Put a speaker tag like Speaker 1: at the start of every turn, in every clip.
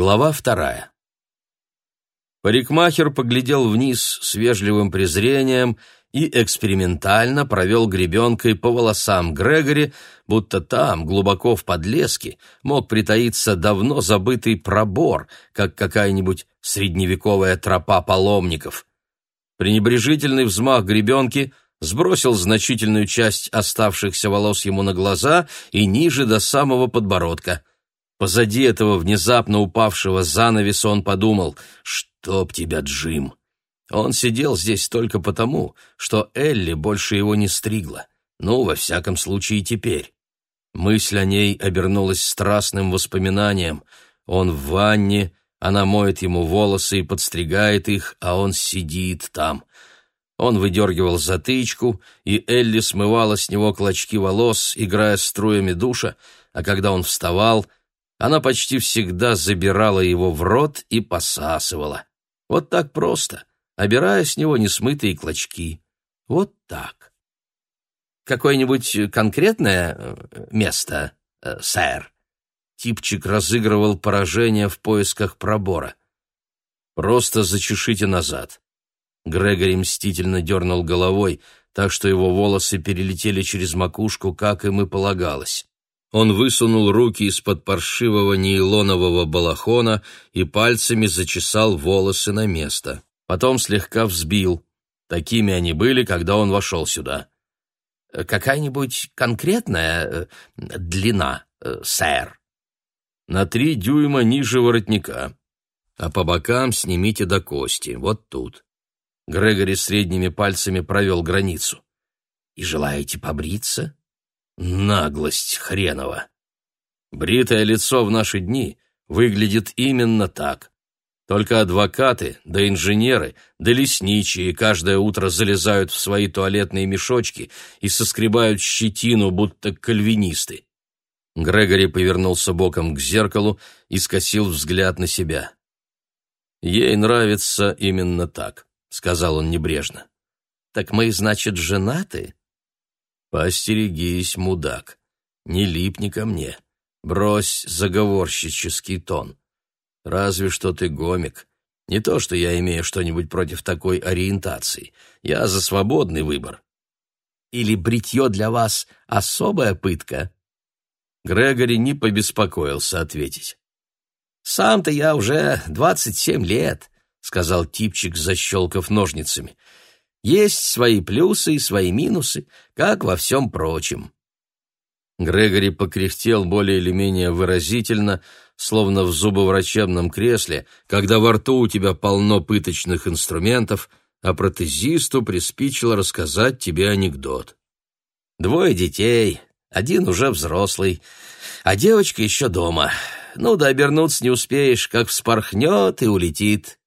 Speaker 1: Глава вторая. Парикмахер поглядел вниз с вежливым презрением и экспериментально провел гребенкой по волосам Грегори, будто там, глубоко в подлеске, мог притаиться давно забытый пробор, как какая-нибудь средневековая тропа паломников. Пренебрежительный взмах гребенки сбросил значительную часть оставшихся волос ему на глаза и ниже до самого подбородка. Позади этого внезапно упавшего занавеса он подумал «Чтоб тебя, Джим!» Он сидел здесь только потому, что Элли больше его не стригла. Ну, во всяком случае, теперь. Мысль о ней обернулась страстным воспоминанием. Он в ванне, она моет ему волосы и подстригает их, а он сидит там. Он выдергивал затычку, и Элли смывала с него клочки волос, играя струями душа, а когда он вставал, она почти всегда забирала его в рот и посасывала. Вот так просто обирая с него несмытые клочки. Вот так. Какое-нибудь конкретное э, место, э, сэр? Типчик разыгрывал поражение в поисках пробора. Просто зачешите назад. Грегори мстительно дернул головой, так что его волосы перелетели через макушку, как им и полагалось. Он высунул руки из-под паршивого нейлонового балахона и пальцами зачесал волосы на место потом слегка взбил. Такими они были, когда он вошел сюда. «Э, «Какая-нибудь конкретная э, длина, э, сэр?» «На три дюйма ниже воротника, а по бокам снимите до кости, вот тут». Грегори средними пальцами провел границу. «И желаете побриться?» «Наглость хренова!» Бритое лицо в наши дни выглядит именно так. Только адвокаты, да инженеры, да лесничие каждое утро залезают в свои туалетные мешочки и соскребают щетину, будто кальвинисты. Грегори повернулся боком к зеркалу и скосил взгляд на себя. «Ей нравится именно так», — сказал он небрежно. «Так мы, значит, женаты?» «Поостерегись, мудак. Не липни ко мне. Брось заговорщический тон. Разве что ты гомик. Не то, что я имею что-нибудь против такой ориентации. Я за свободный выбор. Или бритье для вас особая пытка? Грегори не побеспокоился ответить. «Сам-то я уже двадцать семь лет», — сказал типчик, защелкав ножницами. «Есть свои плюсы и свои минусы, как во всем прочем». Грегори покряхтел более или менее выразительно, словно в зубоврачебном кресле, когда во рту у тебя полно пыточных инструментов, а протезисту приспичило рассказать тебе анекдот. Двое детей, один уже взрослый, а девочка еще дома. Ну да обернуться не успеешь, как вспорхнет и улетит.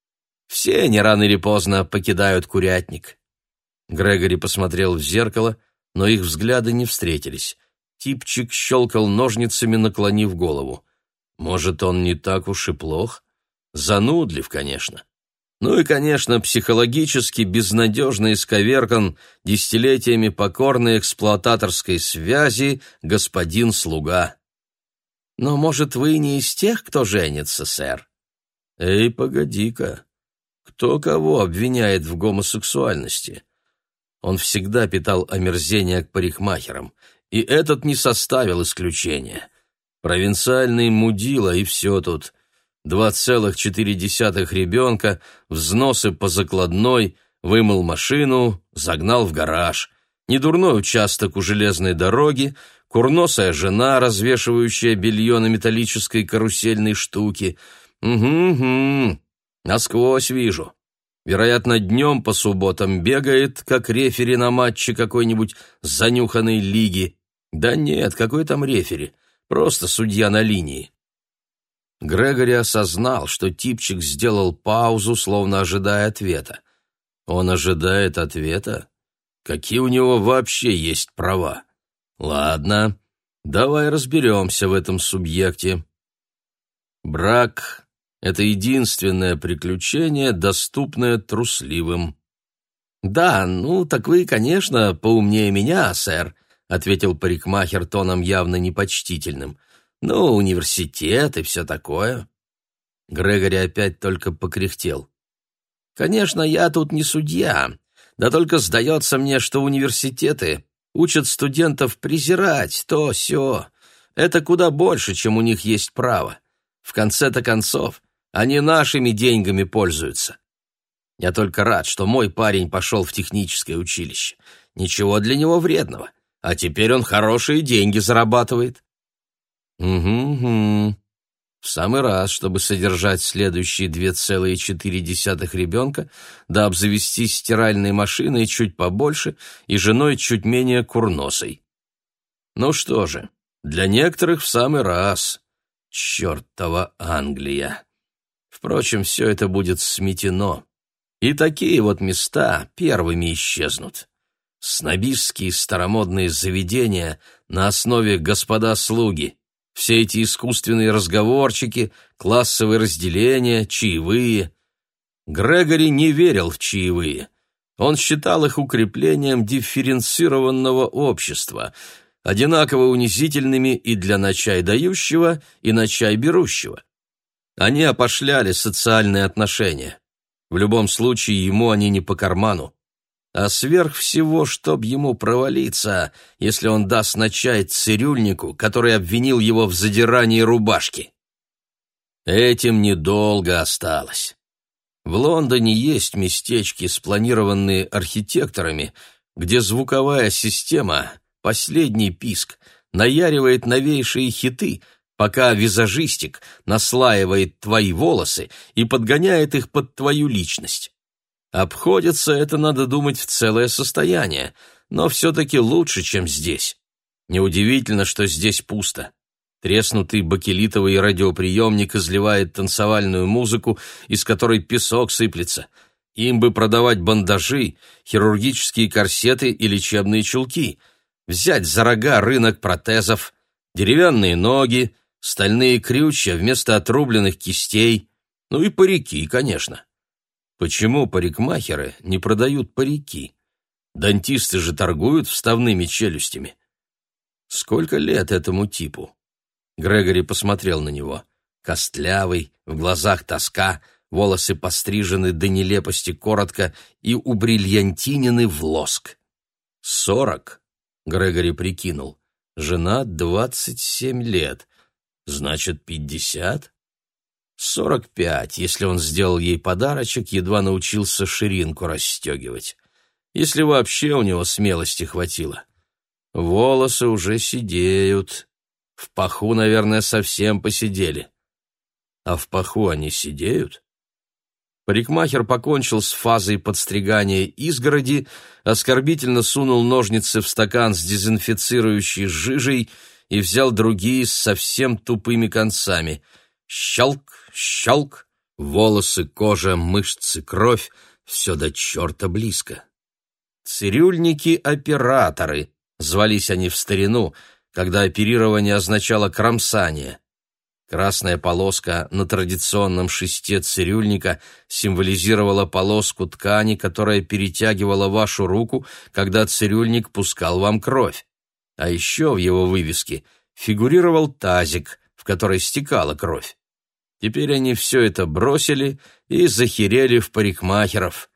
Speaker 1: Все не рано или поздно покидают курятник. Грегори посмотрел в зеркало, но их взгляды не встретились. Типчик щелкал ножницами, наклонив голову. Может, он не так уж и плох? Занудлив, конечно. Ну и, конечно, психологически безнадежно исковеркан десятилетиями покорной эксплуататорской связи господин-слуга. Но, может, вы не из тех, кто женится, сэр? Эй, погоди-ка. Кто кого обвиняет в гомосексуальности? Он всегда питал омерзение к парикмахерам, и этот не составил исключения. Провинциальный мудила, и все тут. Два целых четыре десятых ребенка, взносы по закладной, вымыл машину, загнал в гараж. Недурной участок у железной дороги, курносая жена, развешивающая белье на металлической карусельной штуке. Угу-угу, насквозь вижу. Вероятно, днем по субботам бегает, как рефери на матче какой-нибудь занюханной лиги. Да нет, какой там рефери? Просто судья на линии. Грегори осознал, что типчик сделал паузу, словно ожидая ответа. Он ожидает ответа? Какие у него вообще есть права? Ладно, давай разберемся в этом субъекте. Брак — это единственное приключение, доступное трусливым. «Да, ну, так вы, конечно, поумнее меня, сэр», — ответил парикмахер тоном явно непочтительным. «Ну, университет и все такое». Грегори опять только покряхтел. «Конечно, я тут не судья, да только сдается мне, что университеты учат студентов презирать то все. Это куда больше, чем у них есть право. В конце-то концов, они нашими деньгами пользуются. Я только рад, что мой парень пошел в техническое училище. Ничего для него вредного. А теперь он хорошие деньги зарабатывает. Угу-угу. В самый раз, чтобы содержать следующие 2,4 ребенка, да обзавестись стиральной машиной чуть побольше и женой чуть менее курносой. Ну что же, для некоторых в самый раз. Чертова Англия. Впрочем, все это будет сметено. И такие вот места первыми исчезнут. Снобистские старомодные заведения на основе господа-слуги — все эти искусственные разговорчики, классовые разделения, чаевые. Грегори не верил в чаевые. Он считал их укреплением дифференцированного общества, одинаково унизительными и для на чай дающего, и на чай берущего. Они опошляли социальные отношения. В любом случае ему они не по карману а сверх всего, чтоб ему провалиться, если он даст на чай цирюльнику, который обвинил его в задирании рубашки. Этим недолго осталось. В Лондоне есть местечки, спланированные архитекторами, где звуковая система, последний писк, наяривает новейшие хиты, пока визажистик наслаивает твои волосы и подгоняет их под твою личность. Обходится это, надо думать, в целое состояние, но все-таки лучше, чем здесь. Неудивительно, что здесь пусто. Треснутый бакелитовый радиоприемник изливает танцевальную музыку, из которой песок сыплется. Им бы продавать бандажи, хирургические корсеты и лечебные чулки. Взять за рога рынок протезов, деревянные ноги, стальные крючья вместо отрубленных кистей, ну и парики, конечно. Почему парикмахеры не продают парики? Дантисты же торгуют вставными челюстями. Сколько лет этому типу? Грегори посмотрел на него. Костлявый, в глазах тоска, волосы пострижены до нелепости коротко и убрильянтинены в лоск. Сорок, Грегори прикинул. Жена двадцать семь лет. Значит, пятьдесят? Сорок пять, если он сделал ей подарочек, едва научился ширинку расстегивать. Если вообще у него смелости хватило. Волосы уже сидеют. В паху, наверное, совсем посидели. А в паху они сидеют? Парикмахер покончил с фазой подстригания изгороди, оскорбительно сунул ножницы в стакан с дезинфицирующей жижей и взял другие с совсем тупыми концами — Щелк, щелк, волосы, кожа, мышцы, кровь — все до черта близко. Цирюльники-операторы, звались они в старину, когда оперирование означало кромсание. Красная полоска на традиционном шесте цирюльника символизировала полоску ткани, которая перетягивала вашу руку, когда цирюльник пускал вам кровь. А еще в его вывеске фигурировал тазик — в которой стекала кровь. Теперь они все это бросили и захерели в парикмахеров.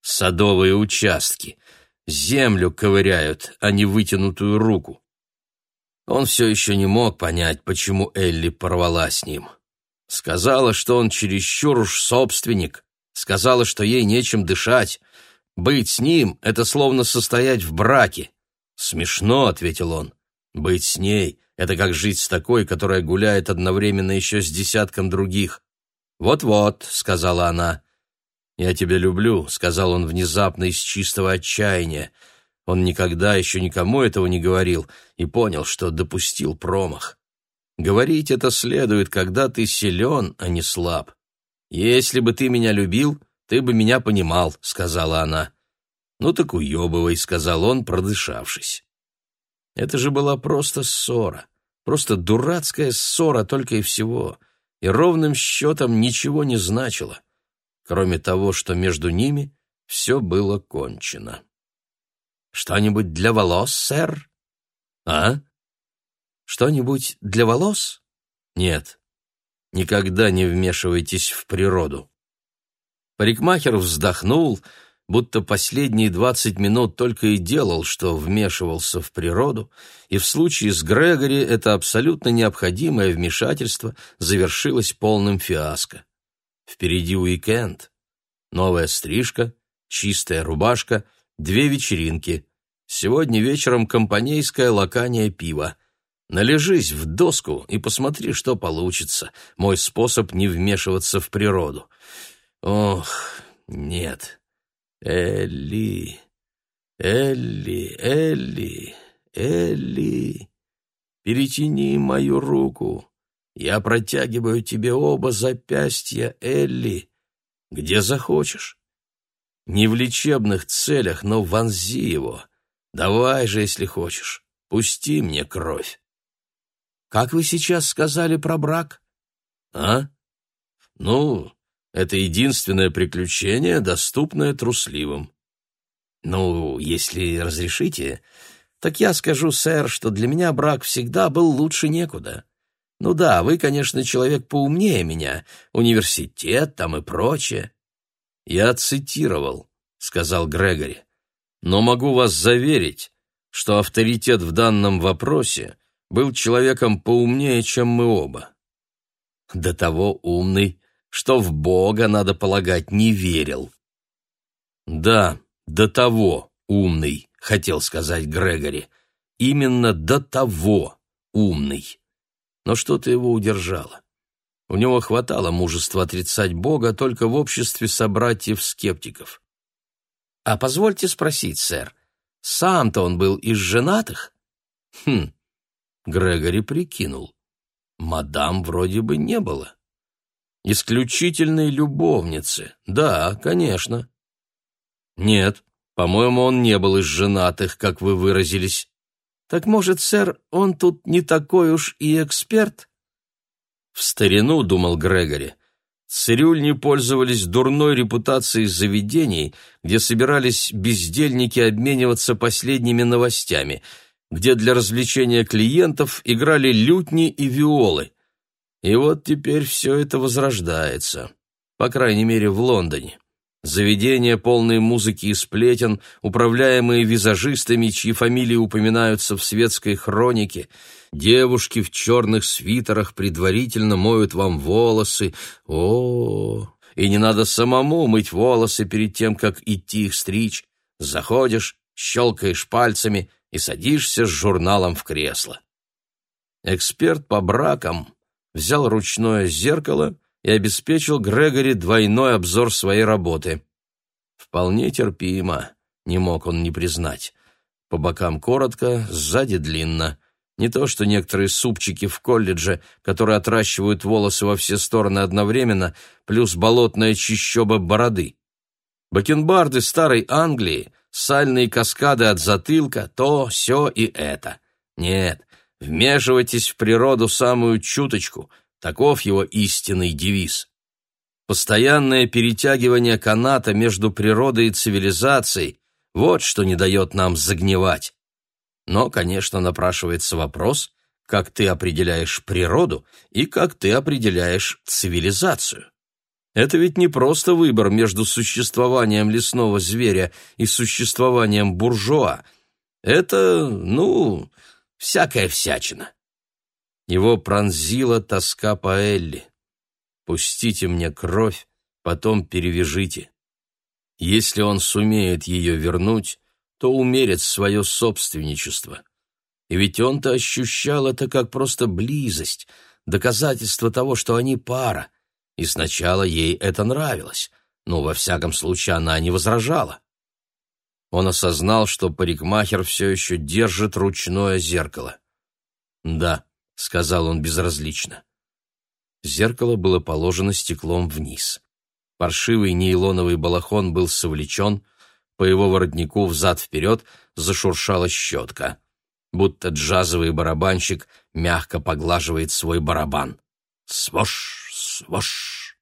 Speaker 1: Садовые участки. Землю ковыряют, а не вытянутую руку. Он все еще не мог понять, почему Элли порвала с ним. Сказала, что он чересчур уж собственник. Сказала, что ей нечем дышать. Быть с ним — это словно состоять в браке. «Смешно», — ответил он. «Быть с ней это как жить с такой, которая гуляет одновременно еще с десятком других. «Вот-вот», — сказала она. «Я тебя люблю», — сказал он внезапно из чистого отчаяния. Он никогда еще никому этого не говорил и понял, что допустил промах. Говорить это следует, когда ты силен, а не слаб. «Если бы ты меня любил, ты бы меня понимал», — сказала она. «Ну так уебывай», — сказал он, продышавшись. Это же была просто ссора, просто дурацкая ссора только и всего, и ровным счетом ничего не значило, кроме того, что между ними все было кончено. «Что-нибудь для волос, сэр?» «А? Что-нибудь для волос?» «Нет». Никогда не вмешивайтесь в природу. Парикмахер вздохнул, будто последние двадцать минут только и делал, что вмешивался в природу, и в случае с Грегори это абсолютно необходимое вмешательство завершилось полным фиаско. Впереди уикенд. Новая стрижка, чистая рубашка, две вечеринки. Сегодня вечером компанейское лакание пива. Належись в доску и посмотри, что получится. Мой способ не вмешиваться в природу. Ох, нет. Элли, Элли, Элли, Элли, перетяни мою руку. Я протягиваю тебе оба запястья, Элли, где захочешь. Не в лечебных целях, но вонзи его. Давай же, если хочешь, пусти мне кровь. Как вы сейчас сказали про брак? А? Ну, это единственное приключение, доступное трусливым. Ну, если разрешите, так я скажу, сэр, что для меня брак всегда был лучше некуда. Ну да, вы, конечно, человек поумнее меня, университет там и прочее. Я цитировал, сказал Грегори. Но могу вас заверить, что авторитет в данном вопросе был человеком поумнее, чем мы оба. До того умный, что в Бога, надо полагать, не верил. Да, до того умный, хотел сказать Грегори. Именно до того умный. Но что-то его удержало. У него хватало мужества отрицать Бога только в обществе собратьев-скептиков. «А позвольте спросить, сэр, сам-то он был из женатых?» «Хм», — Грегори прикинул. «Мадам вроде бы не было». Исключительной любовницы. Да, конечно. Нет, по-моему, он не был из женатых, как вы выразились. Так может, сэр, он тут не такой уж и эксперт? В старину, думал Грегори, цирюльни пользовались дурной репутацией заведений, где собирались бездельники обмениваться последними новостями, где для развлечения клиентов играли лютни и виолы. И вот теперь все это возрождается, по крайней мере в Лондоне. Заведения, полные музыки и сплетен, управляемые визажистами, чьи фамилии упоминаются в светской хронике, девушки в черных свитерах предварительно моют вам волосы. О, и не надо самому мыть волосы перед тем, как идти их стричь. Заходишь, щелкаешь пальцами и садишься с журналом в кресло. Эксперт по бракам взял ручное зеркало и обеспечил Грегори двойной обзор своей работы. Вполне терпимо, не мог он не признать. По бокам коротко, сзади длинно. Не то, что некоторые супчики в колледже, которые отращивают волосы во все стороны одновременно, плюс болотная чищоба бороды. Бакенбарды старой Англии, сальные каскады от затылка, то, все и это. Нет, Вмешивайтесь в природу самую чуточку, таков его истинный девиз. Постоянное перетягивание каната между природой и цивилизацией – вот что не дает нам загнивать. Но, конечно, напрашивается вопрос, как ты определяешь природу и как ты определяешь цивилизацию. Это ведь не просто выбор между существованием лесного зверя и существованием буржуа. Это, ну, всякая всячина. Его пронзила тоска по Элли. «Пустите мне кровь, потом перевяжите. Если он сумеет ее вернуть, то умерит свое собственничество. И ведь он-то ощущал это как просто близость, доказательство того, что они пара. И сначала ей это нравилось, но во всяком случае она не возражала. Он осознал, что парикмахер все еще держит ручное зеркало. «Да», — сказал он безразлично. Зеркало было положено стеклом вниз. Паршивый нейлоновый балахон был совлечен, по его воротнику взад-вперед зашуршала щетка, будто джазовый барабанщик мягко поглаживает свой барабан. Свош, свош.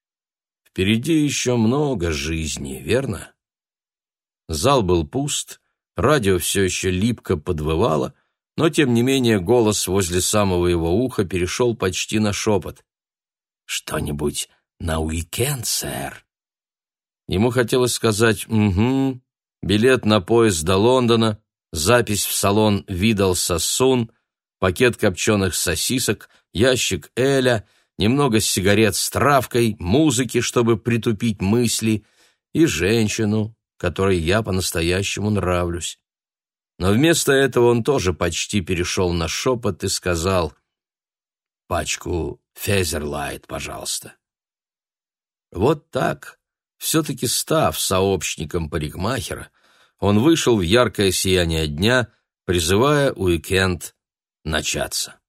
Speaker 1: Впереди еще много жизни, верно? Зал был пуст, радио все еще липко подвывало, но, тем не менее, голос возле самого его уха перешел почти на шепот. «Что-нибудь на уикенд, сэр?» Ему хотелось сказать «Угу», билет на поезд до Лондона, запись в салон «Видал Сосун», пакет копченых сосисок, ящик Эля, немного сигарет с травкой, музыки, чтобы притупить мысли, и женщину, которой я по-настоящему нравлюсь. Но вместо этого он тоже почти перешел на шепот и сказал «Пачку Фезерлайт, пожалуйста». Вот так, все-таки став сообщником парикмахера, он вышел в яркое сияние дня, призывая уикенд начаться.